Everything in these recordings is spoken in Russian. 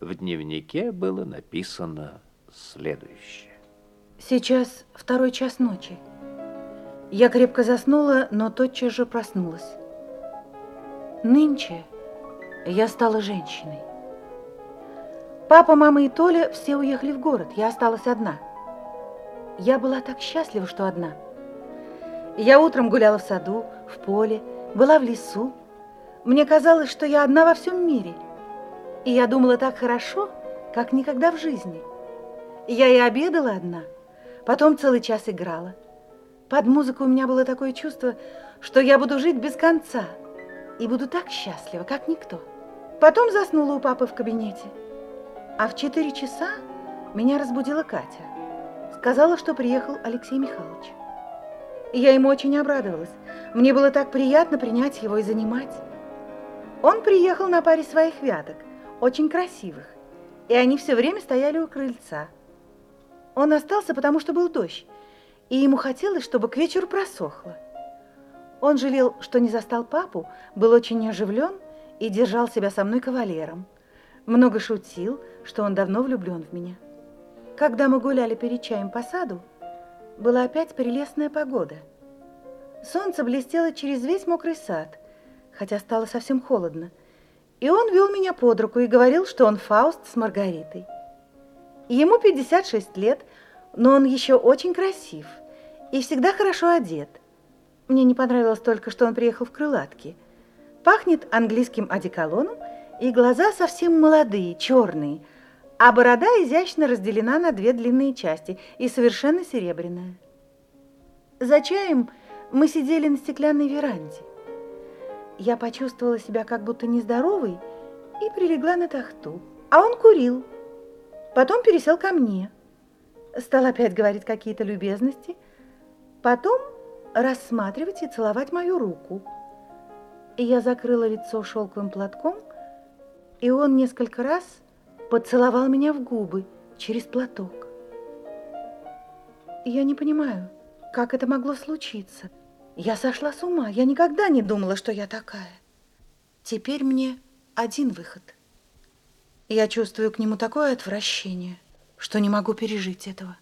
В дневнике было написано следующее. Сейчас второй час ночи. Я крепко заснула, но тотчас же проснулась. Нынче я стала женщиной. Папа, мама и Толя все уехали в город, я осталась одна. Я была так счастлива, что одна. Я утром гуляла в саду, в поле, была в лесу. Мне казалось, что я одна во всем мире. И я думала так хорошо, как никогда в жизни. Я и обедала одна, потом целый час играла. Под музыку у меня было такое чувство, что я буду жить без конца и буду так счастлива, как никто. Потом заснула у папы в кабинете. А в 4 часа меня разбудила Катя. Сказала, что приехал Алексей Михайлович. Я ему очень обрадовалась. Мне было так приятно принять его и занимать. Он приехал на паре своих вяток, очень красивых, и они все время стояли у крыльца. Он остался, потому что был дождь, и ему хотелось, чтобы к вечеру просохло. Он жалел, что не застал папу, был очень оживлен и держал себя со мной кавалером. Много шутил, что он давно влюблен в меня. Когда мы гуляли перед чаем по саду, была опять прелестная погода. Солнце блестело через весь мокрый сад, хотя стало совсем холодно. И он вел меня под руку и говорил, что он Фауст с Маргаритой. Ему 56 лет, но он еще очень красив и всегда хорошо одет. Мне не понравилось только, что он приехал в крылатке. Пахнет английским одеколоном, и глаза совсем молодые, черные, а борода изящно разделена на две длинные части и совершенно серебряная. За чаем мы сидели на стеклянной веранде. Я почувствовала себя как будто нездоровой и прилегла на тахту. А он курил. Потом пересел ко мне. Стал опять говорить какие-то любезности. Потом рассматривать и целовать мою руку. И я закрыла лицо шелковым платком, и он несколько раз поцеловал меня в губы через платок. Я не понимаю, как это могло случиться. Я сошла с ума. Я никогда не думала, что я такая. Теперь мне один выход. Я чувствую к нему такое отвращение, что не могу пережить этого.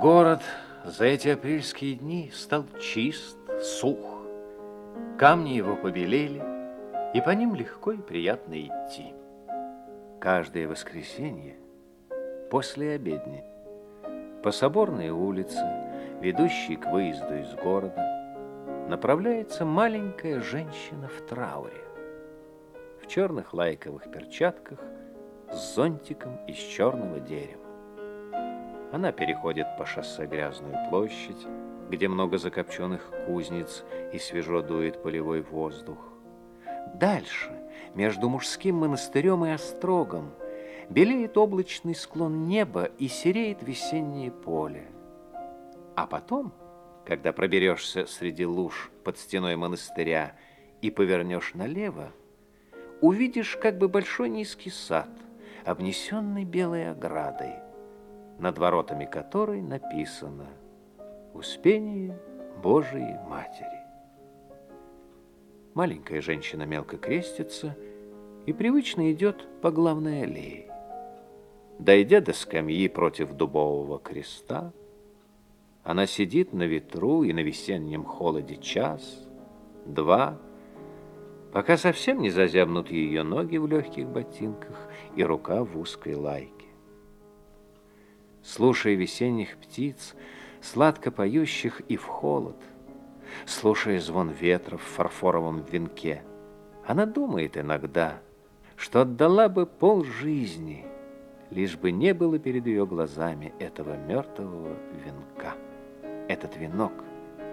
Город за эти апрельские дни стал чист, сух. Камни его побелели, и по ним легко и приятно идти. Каждое воскресенье после обедни по соборной улице, ведущей к выезду из города, направляется маленькая женщина в трауре, в черных лайковых перчатках с зонтиком из черного дерева. Она переходит по шоссе Грязную площадь, где много закопченных кузниц и свежо дует полевой воздух. Дальше, между мужским монастырем и острогом, белеет облачный склон неба и сереет весеннее поле. А потом, когда проберешься среди луж под стеной монастыря и повернешь налево, увидишь как бы большой низкий сад, обнесенный белой оградой, над воротами которой написано – Успение Божией Матери. Маленькая женщина мелко крестится и привычно идет по главной аллее. Дойдя до скамьи против дубового креста, она сидит на ветру и на весеннем холоде час, два, пока совсем не зазябнут ее ноги в легких ботинках и рука в узкой лайке. Слушая весенних птиц, сладко поющих и в холод, слушая звон ветра в фарфоровом венке. Она думает иногда, что отдала бы пол жизни, лишь бы не было перед ее глазами этого мертвого венка. Этот венок,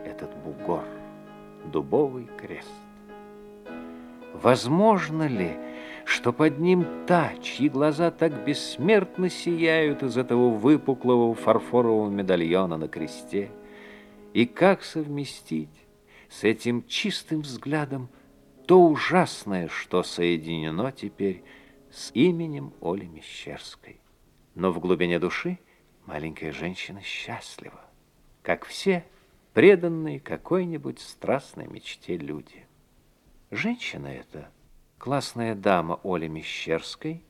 этот бугор, дубовый крест. Возможно ли, что под ним та, чьи глаза так бессмертно сияют из этого выпуклого фарфорового медальона на кресте, и как совместить с этим чистым взглядом то ужасное, что соединено теперь с именем Оли Мещерской. Но в глубине души маленькая женщина счастлива, как все преданные какой-нибудь страстной мечте люди. Женщина эта, классная дама Оли Мещерской,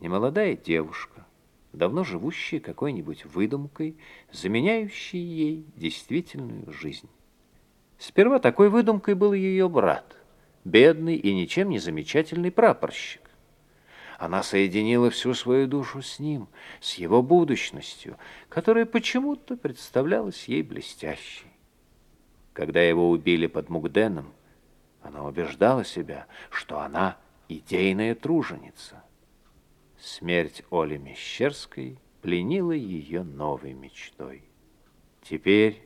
немолодая девушка, давно живущая какой-нибудь выдумкой, заменяющей ей действительную жизнь. Сперва такой выдумкой был ее брат, бедный и ничем не замечательный прапорщик. Она соединила всю свою душу с ним, с его будущностью, которая почему-то представлялась ей блестящей. Когда его убили под Мугденом, она убеждала себя, что она идейная труженица. Смерть Оли Мещерской пленила ее новой мечтой. Теперь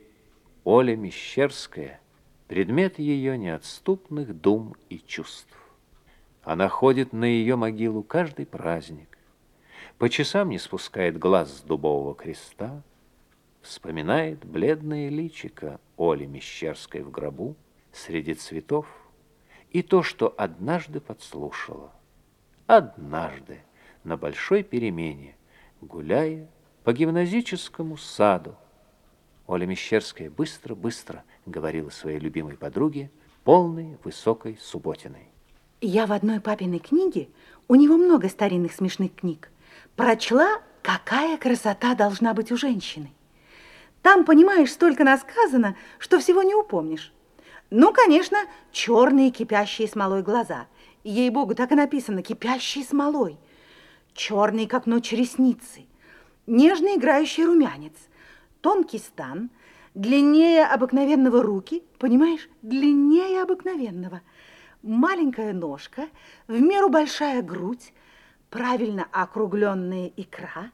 Оля Мещерская — предмет ее неотступных дум и чувств. Она ходит на ее могилу каждый праздник, по часам не спускает глаз с дубового креста, вспоминает бледное личико Оли Мещерской в гробу среди цветов и то, что однажды подслушала. Однажды на большой перемене, гуляя по гимназическому саду, Оля Мещерская быстро-быстро говорила своей любимой подруге, полной высокой субботиной. Я в одной папиной книге, у него много старинных смешных книг, прочла, какая красота должна быть у женщины. Там, понимаешь, столько насказано, что всего не упомнишь. Ну, конечно, черные кипящие смолой глаза. Ей-богу, так и написано, кипящие смолой. Черные, как ночь, ресницы. Нежный играющий румянец. Тонкий стан, длиннее обыкновенного руки, понимаешь, длиннее обыкновенного – маленькая ножка, в меру большая грудь, правильно округленная икра,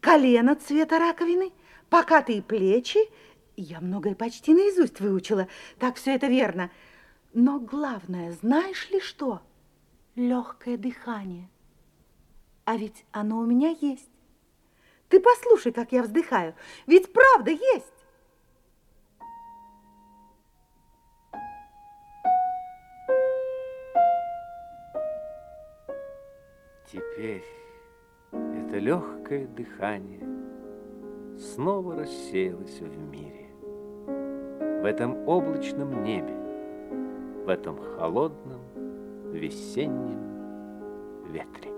колено цвета раковины, покатые плечи. Я многое почти наизусть выучила, так все это верно. Но главное, знаешь ли что? Легкое дыхание. А ведь оно у меня есть. Ты послушай, как я вздыхаю. Ведь правда есть. Теперь это легкое дыхание снова рассеялось в мире. В этом облачном небе, в этом холодном весеннем ветре.